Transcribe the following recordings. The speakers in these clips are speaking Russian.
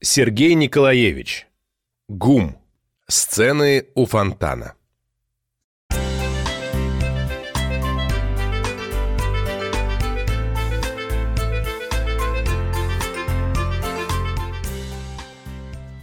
Сергей Николаевич. ГУМ. Сцены у фонтана.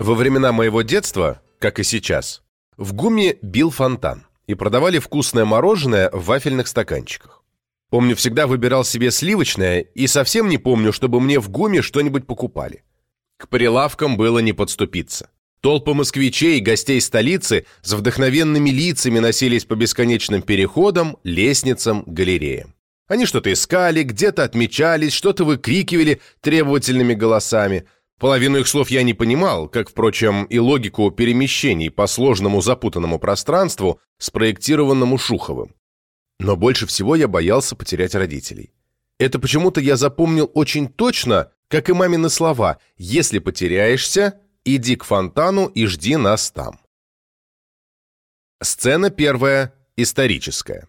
Во времена моего детства, как и сейчас, в ГУМе бил фонтан и продавали вкусное мороженое в вафельных стаканчиках. Помню, всегда выбирал себе сливочное и совсем не помню, чтобы мне в ГУМе что-нибудь покупали. К прилавкам было не подступиться. Толпы москвичей гостей столицы с вдохновенными лицами носились по бесконечным переходам, лестницам, галереям. Они что-то искали, где-то отмечались, что-то выкрикивали требовательными голосами. Половину их слов я не понимал, как, впрочем, и логику перемещений по сложному запутанному пространству, спроектированному Шуховым. Но больше всего я боялся потерять родителей. Это почему-то я запомнил очень точно, как и мамины слова «Если потеряешься, иди к фонтану и жди нас там». Сцена первая, историческая.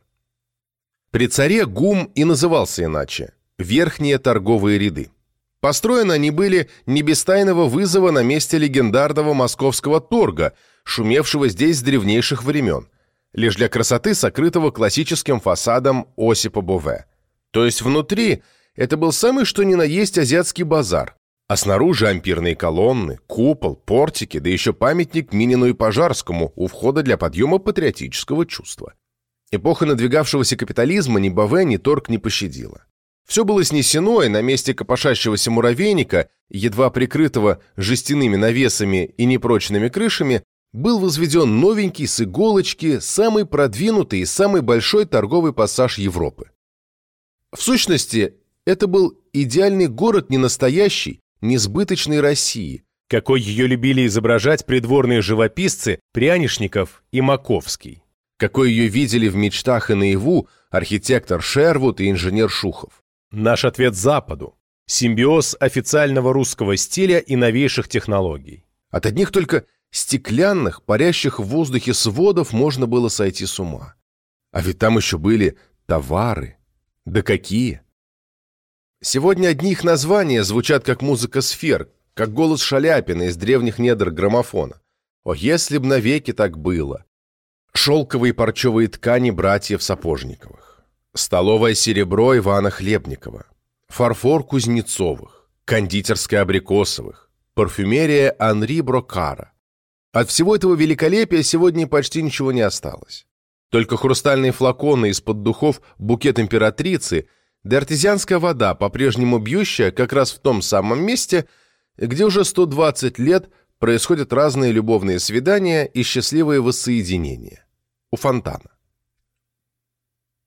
При царе ГУМ и назывался иначе – Верхние торговые ряды. Построены они были не без тайного вызова на месте легендарного московского торга, шумевшего здесь с древнейших времен, лишь для красоты сокрытого классическим фасадом Осипа Бове. То есть внутри это был самый что ни на есть азиатский базар, а снаружи ампирные колонны, купол, портики, да еще памятник Минину и Пожарскому у входа для подъема патриотического чувства. Эпоха надвигавшегося капитализма ни Баве, ни торг не пощадила. Все было снесено, и на месте копошащегося муравейника, едва прикрытого жестяными навесами и непрочными крышами, был возведен новенький с иголочки самый продвинутый и самый большой торговый пассаж Европы. В сущности, это был идеальный город не настоящий, несбыточной России, какой ее любили изображать придворные живописцы Прянишников и Маковский, какой ее видели в мечтах и наяву архитектор Шервуд и инженер Шухов. Наш ответ Западу – симбиоз официального русского стиля и новейших технологий. От одних только стеклянных, парящих в воздухе сводов можно было сойти с ума. А ведь там еще были товары. Да какие! Сегодня одни их названия звучат как музыка сфер, как голос Шаляпина из древних недр граммофона. О, если б навеки так было! Шелковые парчевые ткани братьев Сапожниковых, столовое серебро Ивана Хлебникова, фарфор Кузнецовых, кондитерская Абрикосовых, парфюмерия Анри Брокара. От всего этого великолепия сегодня почти ничего не осталось. Только хрустальные флаконы из-под духов букет императрицы – да артезианская вода, по-прежнему бьющая как раз в том самом месте, где уже 120 лет происходят разные любовные свидания и счастливые воссоединения. У фонтана.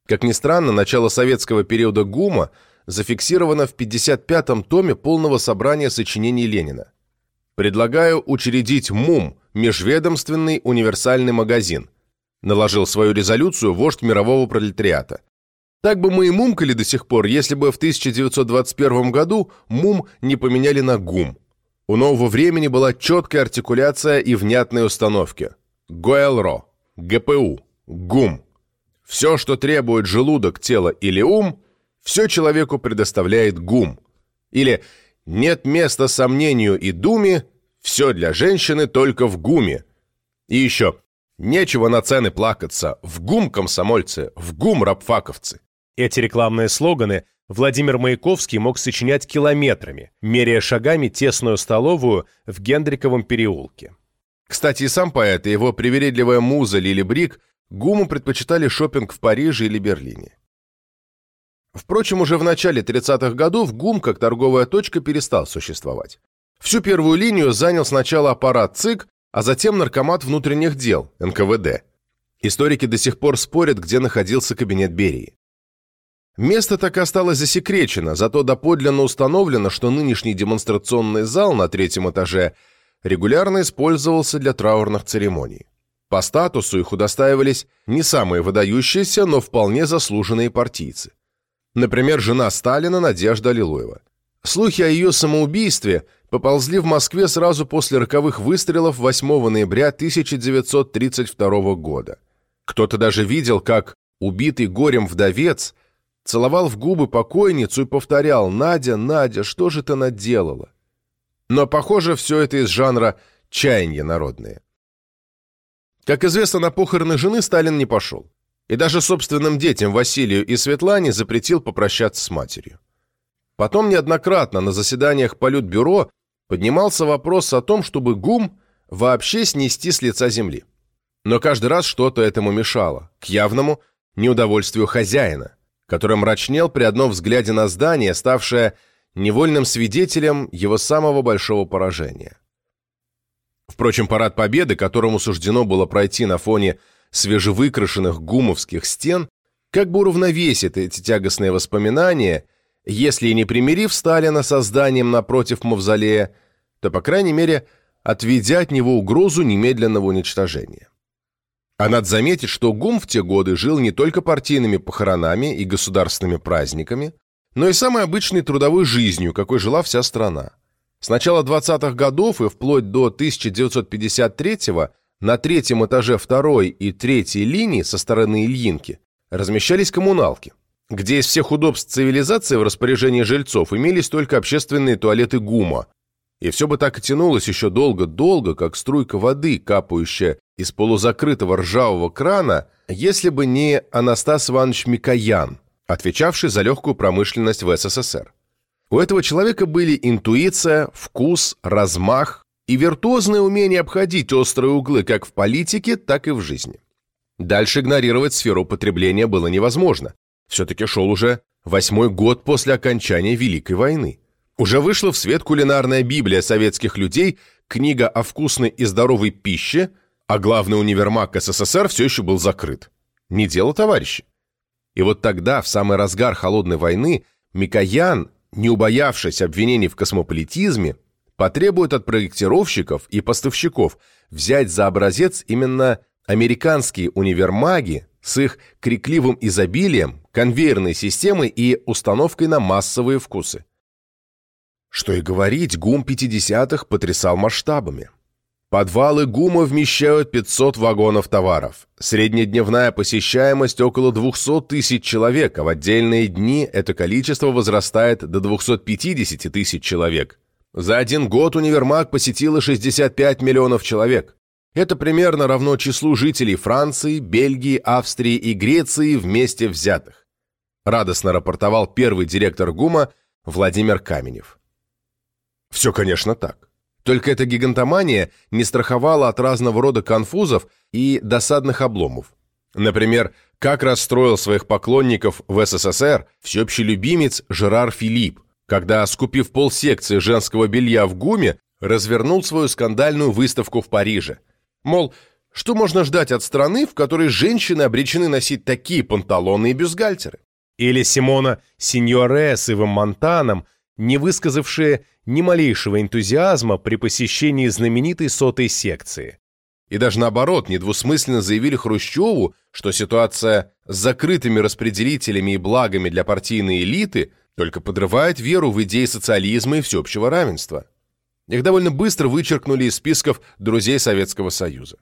Как ни странно, начало советского периода ГУМа зафиксировано в 55-м томе полного собрания сочинений Ленина. Предлагаю учредить МУМ, межведомственный универсальный магазин, наложил свою резолюцию вождь мирового пролетариата. Так бы мы и мумкали до сих пор, если бы в 1921 году мум не поменяли на гум. У нового времени была четкая артикуляция и внятные установки. ГОЭЛРО, ГПУ, ГУМ. Все, что требует желудок, тело или ум, все человеку предоставляет ГУМ. Или нет места сомнению и думе, все для женщины только в ГУМе. И еще, нечего на цены плакаться, в ГУМ комсомольцы, в ГУМ рабфаковцы. Эти рекламные слоганы Владимир Маяковский мог сочинять километрами, меряя шагами тесную столовую в Гендриковом переулке. Кстати, и сам поэт, и его привередливая муза Лили Брик Гуму предпочитали шопинг в Париже или Берлине. Впрочем, уже в начале 30-х годов ГУМ как торговая точка перестал существовать. Всю первую линию занял сначала аппарат ЦИК, а затем Наркомат внутренних дел, НКВД. Историки до сих пор спорят, где находился кабинет Берии. Место так и осталось засекречено, зато доподлинно установлено, что нынешний демонстрационный зал на третьем этаже регулярно использовался для траурных церемоний. По статусу их удостаивались не самые выдающиеся, но вполне заслуженные партийцы. Например, жена Сталина Надежда Аллилуева. Слухи о ее самоубийстве поползли в Москве сразу после роковых выстрелов 8 ноября 1932 года. Кто-то даже видел, как убитый горем вдовец – целовал в губы покойницу и повторял «Надя, Надя, что же ты наделала?» Но, похоже, все это из жанра «чаяния народные». Как известно, на похороны жены Сталин не пошел. И даже собственным детям Василию и Светлане запретил попрощаться с матерью. Потом неоднократно на заседаниях Политбюро поднимался вопрос о том, чтобы ГУМ вообще снести с лица земли. Но каждый раз что-то этому мешало, к явному неудовольствию хозяина, который мрачнел при одном взгляде на здание, ставшее невольным свидетелем его самого большого поражения. Впрочем, парад Победы, которому суждено было пройти на фоне свежевыкрашенных гумовских стен, как бы уравновесит эти тягостные воспоминания, если и не примирив Сталина со зданием напротив мавзолея, то, по крайней мере, отведя от него угрозу немедленного уничтожения. А надо заметить, что ГУМ в те годы жил не только партийными похоронами и государственными праздниками, но и самой обычной трудовой жизнью, какой жила вся страна. С начала 20-х годов и вплоть до 1953-го на третьем этаже второй и третьей линии со стороны Ильинки размещались коммуналки, где из всех удобств цивилизации в распоряжении жильцов имелись только общественные туалеты ГУМа, и все бы так и тянулось еще долго-долго, как струйка воды, капающая из полузакрытого ржавого крана, если бы не Анастас Иванович Микоян, отвечавший за легкую промышленность в СССР. У этого человека были интуиция, вкус, размах и виртуозное умение обходить острые углы как в политике, так и в жизни. Дальше игнорировать сферу потребления было невозможно. Все-таки шел уже восьмой год после окончания Великой войны. Уже вышла в свет кулинарная Библия советских людей, книга о вкусной и здоровой пище, а главный универмаг СССР все еще был закрыт. Не дело, товарищи. И вот тогда, в самый разгар холодной войны, Микоян, не убоявшись обвинений в космополитизме, потребует от проектировщиков и поставщиков взять за образец именно американские универмаги с их крикливым изобилием, конвейерной системой и установкой на массовые вкусы. Что и говорить, ГУМ 50-х потрясал масштабами. Подвалы ГУМа вмещают 500 вагонов товаров. Среднедневная посещаемость около 200 тысяч человек, а в отдельные дни это количество возрастает до 250 тысяч человек. За один год универмаг посетило 65 миллионов человек. Это примерно равно числу жителей Франции, Бельгии, Австрии и Греции вместе взятых. Радостно рапортовал первый директор ГУМа Владимир Каменев. Все, конечно, так. Только эта гигантомания не страховала от разного рода конфузов и досадных обломов. Например, как расстроил своих поклонников в СССР всеобщий любимец Жерар Филипп, когда, скупив полсекции женского белья в ГУМе, развернул свою скандальную выставку в Париже. Мол, что можно ждать от страны, в которой женщины обречены носить такие панталоны и бюстгальтеры? Или Симона Синьоре с Ивом Монтаном – не высказавшие ни малейшего энтузиазма при посещении знаменитой сотой секции. И даже наоборот, недвусмысленно заявили Хрущеву, что ситуация с закрытыми распределителями и благами для партийной элиты только подрывает веру в идеи социализма и всеобщего равенства. Их довольно быстро вычеркнули из списков друзей Советского Союза.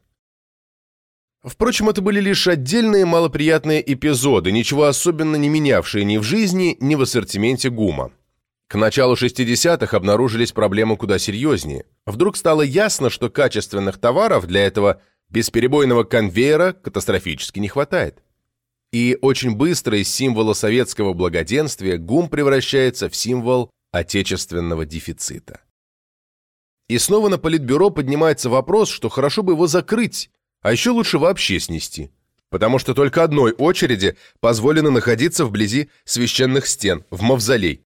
Впрочем, это были лишь отдельные малоприятные эпизоды, ничего особенно не менявшие ни в жизни, ни в ассортименте ГУМа. К началу 60-х обнаружились проблемы куда серьезнее. Вдруг стало ясно, что качественных товаров для этого бесперебойного конвейера катастрофически не хватает. И очень быстро из символа советского благоденствия ГУМ превращается в символ отечественного дефицита. И снова на Политбюро поднимается вопрос, что хорошо бы его закрыть, а еще лучше вообще снести. Потому что только одной очереди позволено находиться вблизи священных стен, в мавзолей.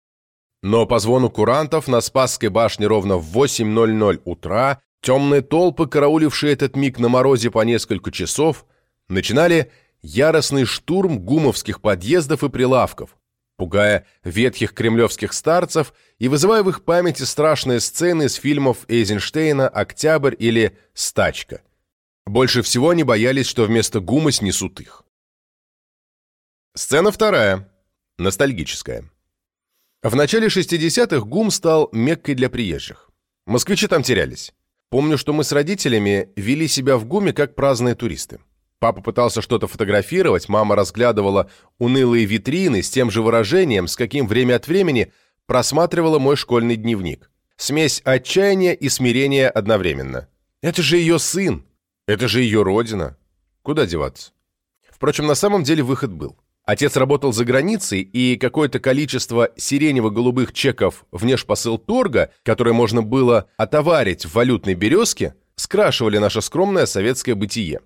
Но по звону курантов на Спасской башне ровно в 8.00 утра темные толпы, караулившие этот миг на морозе по несколько часов, начинали яростный штурм гумовских подъездов и прилавков, пугая ветхих кремлевских старцев и вызывая в их памяти страшные сцены из фильмов Эйзенштейна «Октябрь» или «Стачка». Больше всего они боялись, что вместо гума снесут их. Сцена вторая. Ностальгическая. В начале 60-х ГУМ стал меккой для приезжих. Москвичи там терялись. Помню, что мы с родителями вели себя в ГУМе как праздные туристы. Папа пытался что-то фотографировать, мама разглядывала унылые витрины с тем же выражением, с каким время от времени просматривала мой школьный дневник. Смесь отчаяния и смирения одновременно. Это же ее сын. Это же ее родина. Куда деваться? Впрочем, на самом деле выход был. Отец работал за границей, и какое-то количество сиренево-голубых чеков внешпосыл торга, которые можно было отоварить в валютной березке, скрашивали наше скромное советское бытие.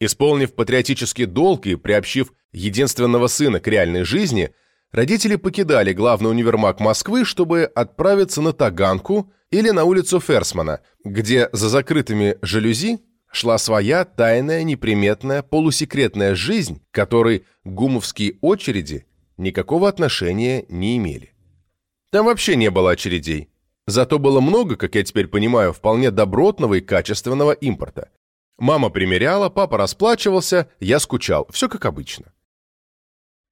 Исполнив патриотический долг и приобщив единственного сына к реальной жизни, родители покидали главный универмаг Москвы, чтобы отправиться на Таганку или на улицу Ферсмана, где за закрытыми жалюзи шла своя тайная, неприметная, полусекретная жизнь, которой гумовские очереди никакого отношения не имели. Там вообще не было очередей. Зато было много, как я теперь понимаю, вполне добротного и качественного импорта. Мама примеряла, папа расплачивался, я скучал. Все как обычно.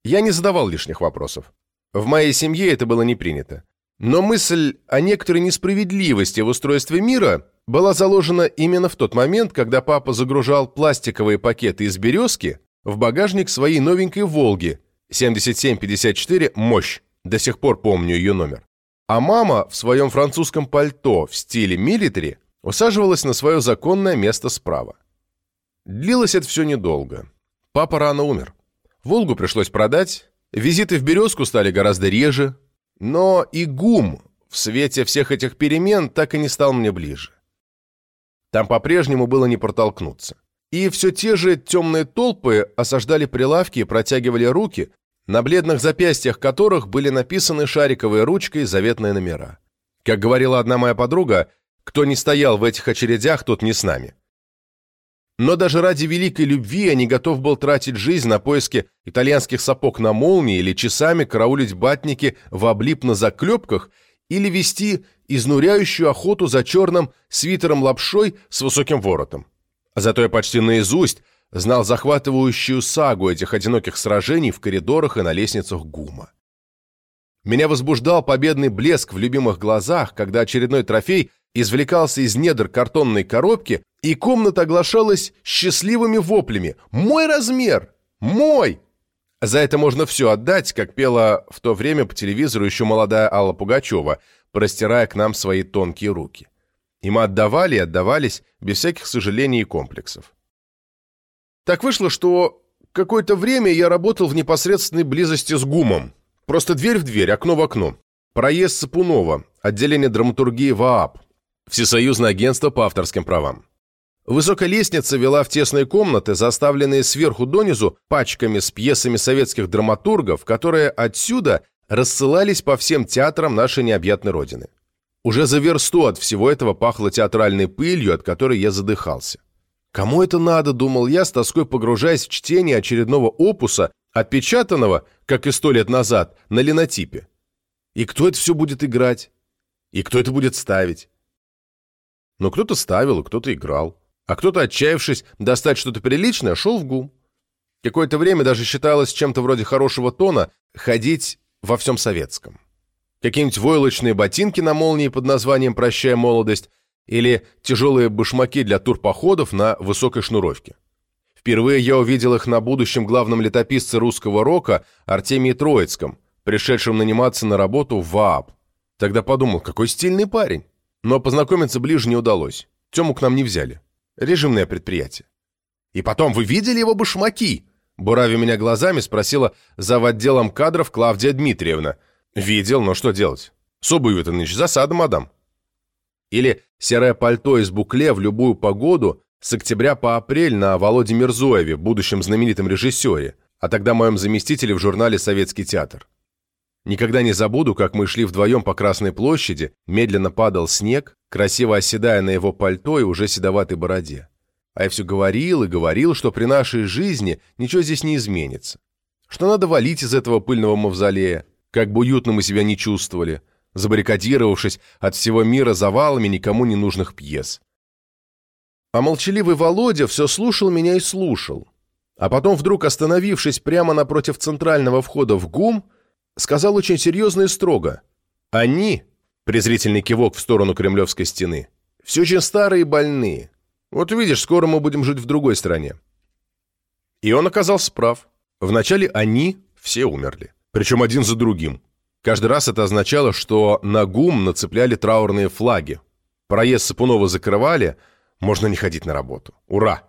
Я не задавал лишних вопросов. В моей семье это было не принято. Но мысль о некоторой несправедливости в устройстве мира была заложена именно в тот момент, когда папа загружал пластиковые пакеты из березки в багажник своей новенькой «Волги» 7754 «Мощь», до сих пор помню ее номер. А мама в своем французском пальто в стиле милитари усаживалась на свое законное место справа. Длилось это все недолго. Папа рано умер. «Волгу» пришлось продать, визиты в «Березку» стали гораздо реже, но и ГУМ в свете всех этих перемен так и не стал мне ближе. Там по-прежнему было не протолкнуться. И все те же темные толпы осаждали прилавки и протягивали руки, на бледных запястьях которых были написаны шариковой ручкой заветные номера. Как говорила одна моя подруга, кто не стоял в этих очередях, тот не с нами. Но даже ради великой любви я не готов был тратить жизнь на поиски итальянских сапог на молнии или часами караулить батники в облип заклепках или вести изнуряющую охоту за черным свитером-лапшой с высоким воротом. Зато я почти наизусть знал захватывающую сагу этих одиноких сражений в коридорах и на лестницах ГУМа. Меня возбуждал победный блеск в любимых глазах, когда очередной трофей извлекался из недр картонной коробки, и комната оглашалась счастливыми воплями «Мой размер! Мой!» За это можно все отдать, как пела в то время по телевизору еще молодая Алла Пугачева, простирая к нам свои тонкие руки. И мы отдавали и отдавались без всяких сожалений и комплексов. Так вышло, что какое-то время я работал в непосредственной близости с ГУМом. Просто дверь в дверь, окно в окно. Проезд Сапунова, отделение драматургии ВААП, Всесоюзное агентство по авторским правам. Высокая лестница вела в тесные комнаты, заставленные сверху донизу пачками с пьесами советских драматургов, которые отсюда рассылались по всем театрам нашей необъятной родины. Уже за версту от всего этого пахло театральной пылью, от которой я задыхался. Кому это надо, думал я, с тоской погружаясь в чтение очередного опуса, отпечатанного, как и сто лет назад, на линотипе. И кто это все будет играть? И кто это будет ставить? Но кто-то ставил, кто-то играл а кто-то, отчаявшись достать что-то приличное, шел в ГУМ. Какое-то время даже считалось чем-то вроде хорошего тона ходить во всем советском. Какие-нибудь войлочные ботинки на молнии под названием «Прощай, молодость» или тяжелые башмаки для турпоходов на высокой шнуровке. Впервые я увидел их на будущем главном летописце русского рока Артемии Троицком, пришедшем наниматься на работу в ВААП. Тогда подумал, какой стильный парень. Но познакомиться ближе не удалось. Тему к нам не взяли. Режимное предприятие. И потом, вы видели его башмаки? Бурави меня глазами спросила зав. отделом кадров Клавдия Дмитриевна. Видел, но что делать? С обувью-то нынче засада, мадам. Или серое пальто из букле в любую погоду с октября по апрель на Володе Мирзоеве, будущем знаменитом режиссере, а тогда моем заместителе в журнале «Советский театр». Никогда не забуду, как мы шли вдвоем по Красной площади, медленно падал снег, красиво оседая на его пальто и уже седоватой бороде. А я все говорил и говорил, что при нашей жизни ничего здесь не изменится. Что надо валить из этого пыльного мавзолея, как бы уютно мы себя не чувствовали, забаррикадировавшись от всего мира завалами никому не нужных пьес. А молчаливый Володя все слушал меня и слушал. А потом, вдруг остановившись прямо напротив центрального входа в ГУМ, сказал очень серьезно и строго. «Они, презрительный кивок в сторону Кремлевской стены, все очень старые и больные. Вот увидишь, скоро мы будем жить в другой стране». И он оказался прав. Вначале они все умерли. Причем один за другим. Каждый раз это означало, что на ГУМ нацепляли траурные флаги. Проезд Сапунова закрывали, можно не ходить на работу. Ура!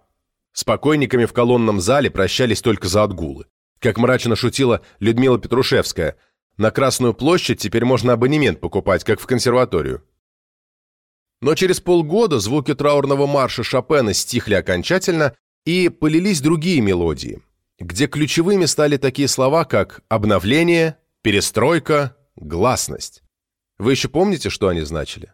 С покойниками в колонном зале прощались только за отгулы. Как мрачно шутила Людмила Петрушевская, на Красную площадь теперь можно абонемент покупать, как в консерваторию. Но через полгода звуки траурного марша Шопена стихли окончательно, и полились другие мелодии, где ключевыми стали такие слова, как «обновление», «перестройка», «гласность». Вы еще помните, что они значили?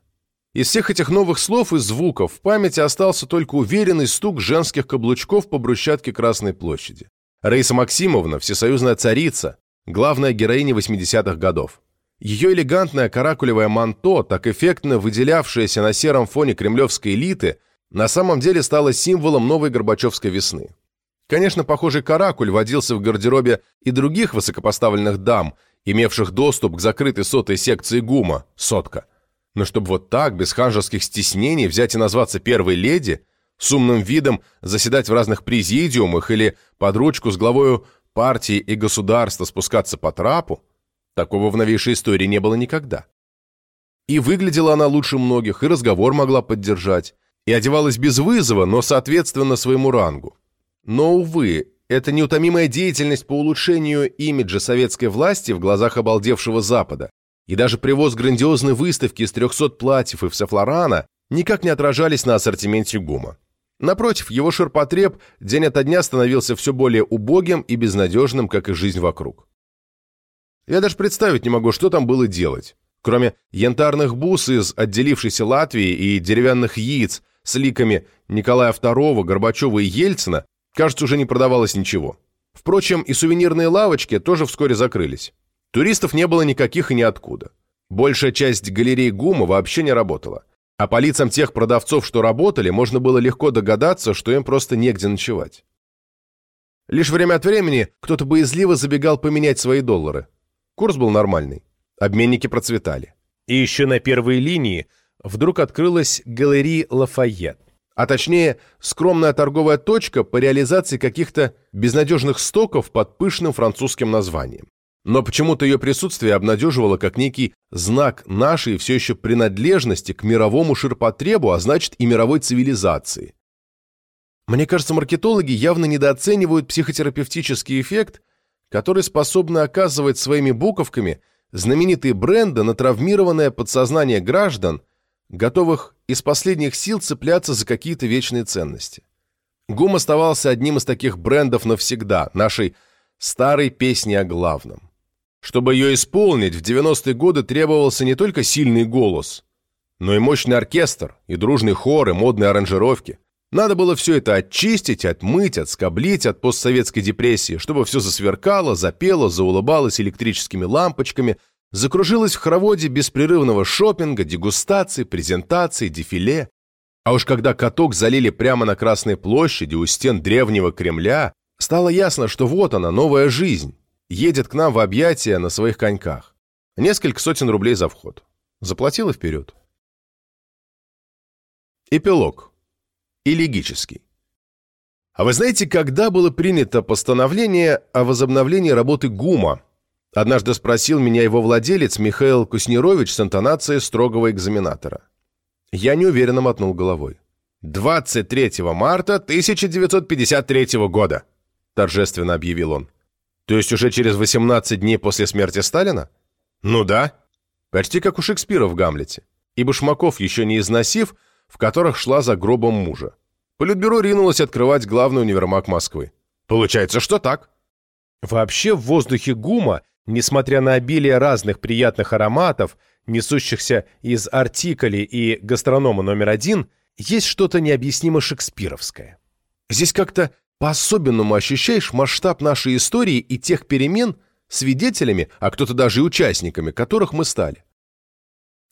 Из всех этих новых слов и звуков в памяти остался только уверенный стук женских каблучков по брусчатке Красной площади. Раиса Максимовна, всесоюзная царица, главная героиня 80-х годов. Ее элегантное каракулевое манто, так эффектно выделявшееся на сером фоне кремлевской элиты, на самом деле стало символом новой Горбачевской весны. Конечно, похожий каракуль водился в гардеробе и других высокопоставленных дам, имевших доступ к закрытой сотой секции ГУМа, сотка. Но чтобы вот так, без ханжеских стеснений, взять и назваться первой леди, с умным видом заседать в разных президиумах или под ручку с главою партии и государства спускаться по трапу, такого в новейшей истории не было никогда. И выглядела она лучше многих, и разговор могла поддержать, и одевалась без вызова, но соответственно своему рангу. Но, увы, эта неутомимая деятельность по улучшению имиджа советской власти в глазах обалдевшего Запада и даже привоз грандиозной выставки из 300 платьев и всефлорана никак не отражались на ассортименте ГУМа. Напротив, его ширпотреб день ото дня становился все более убогим и безнадежным, как и жизнь вокруг. Я даже представить не могу, что там было делать. Кроме янтарных бус из отделившейся Латвии и деревянных яиц, с ликами Николая II, Горбачева и Ельцина, кажется, уже не продавалось ничего. Впрочем, и сувенирные лавочки тоже вскоре закрылись. Туристов не было никаких и ниоткуда. Большая часть галерей ГУМа вообще не работала. А по лицам тех продавцов, что работали, можно было легко догадаться, что им просто негде ночевать. Лишь время от времени кто-то боязливо забегал поменять свои доллары. Курс был нормальный. Обменники процветали. И еще на первой линии вдруг открылась галерея Лафайет, а точнее скромная торговая точка по реализации каких-то безнадежных стоков под пышным французским названием. Но почему-то ее присутствие обнадеживало как некий знак нашей все еще принадлежности к мировому ширпотребу, а значит и мировой цивилизации. Мне кажется, маркетологи явно недооценивают психотерапевтический эффект, который способны оказывать своими буковками знаменитые бренды на травмированное подсознание граждан – готовых из последних сил цепляться за какие-то вечные ценности. ГУМ оставался одним из таких брендов навсегда, нашей старой песни о главном. Чтобы ее исполнить, в 90-е годы требовался не только сильный голос, но и мощный оркестр, и дружный хор, и модные аранжировки. Надо было все это очистить, отмыть, отскоблить от постсоветской депрессии, чтобы все засверкало, запело, заулыбалось электрическими лампочками, закружилась в хороводе беспрерывного шопинга, дегустаций, презентаций, дефиле. А уж когда каток залили прямо на Красной площади у стен древнего Кремля, стало ясно, что вот она, новая жизнь, едет к нам в объятия на своих коньках. Несколько сотен рублей за вход. Заплатила вперед. Эпилог. Элегический. А вы знаете, когда было принято постановление о возобновлении работы ГУМа Однажды спросил меня его владелец Михаил Куснерович с интонацией строгого экзаменатора. Я неуверенно мотнул головой. «23 марта 1953 года», торжественно объявил он. «То есть уже через 18 дней после смерти Сталина?» «Ну да». Почти как у Шекспира в «Гамлете». И Башмаков, еще не износив, в которых шла за гробом мужа. Политбюро ринулось открывать главный универмаг Москвы. Получается, что так. Вообще в воздухе ГУМа Несмотря на обилие разных приятных ароматов, несущихся из артикали и гастронома номер один, есть что-то необъяснимо шекспировское. Здесь как-то по-особенному ощущаешь масштаб нашей истории и тех перемен, свидетелями, а кто-то даже и участниками, которых мы стали.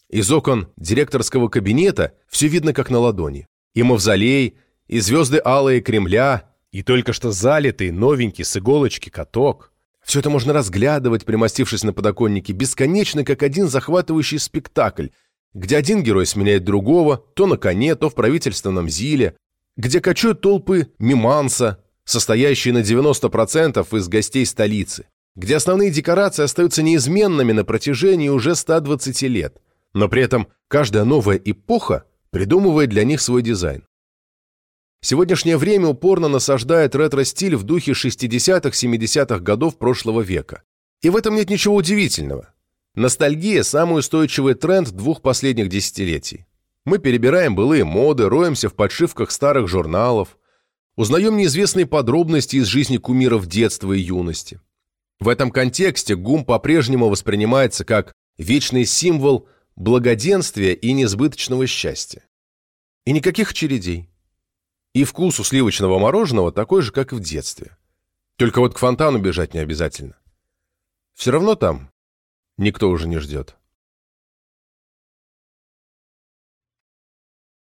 Из окон директорского кабинета все видно как на ладони. И мавзолей, и звезды алые Кремля, и только что залитый, новенький, с иголочки каток – все это можно разглядывать, примостившись на подоконнике, бесконечно, как один захватывающий спектакль, где один герой сменяет другого, то на коне, то в правительственном зиле, где кочуют толпы миманса, состоящие на 90% из гостей столицы, где основные декорации остаются неизменными на протяжении уже 120 лет, но при этом каждая новая эпоха придумывает для них свой дизайн. Сегодняшнее время упорно насаждает ретро-стиль в духе 60-70-х годов прошлого века. И в этом нет ничего удивительного. Ностальгия – самый устойчивый тренд двух последних десятилетий. Мы перебираем былые моды, роемся в подшивках старых журналов, узнаем неизвестные подробности из жизни кумиров детства и юности. В этом контексте ГУМ по-прежнему воспринимается как вечный символ благоденствия и несбыточного счастья. И никаких очередей. И вкус у сливочного мороженого такой же, как и в детстве. Только вот к фонтану бежать не обязательно. Все равно там никто уже не ждет.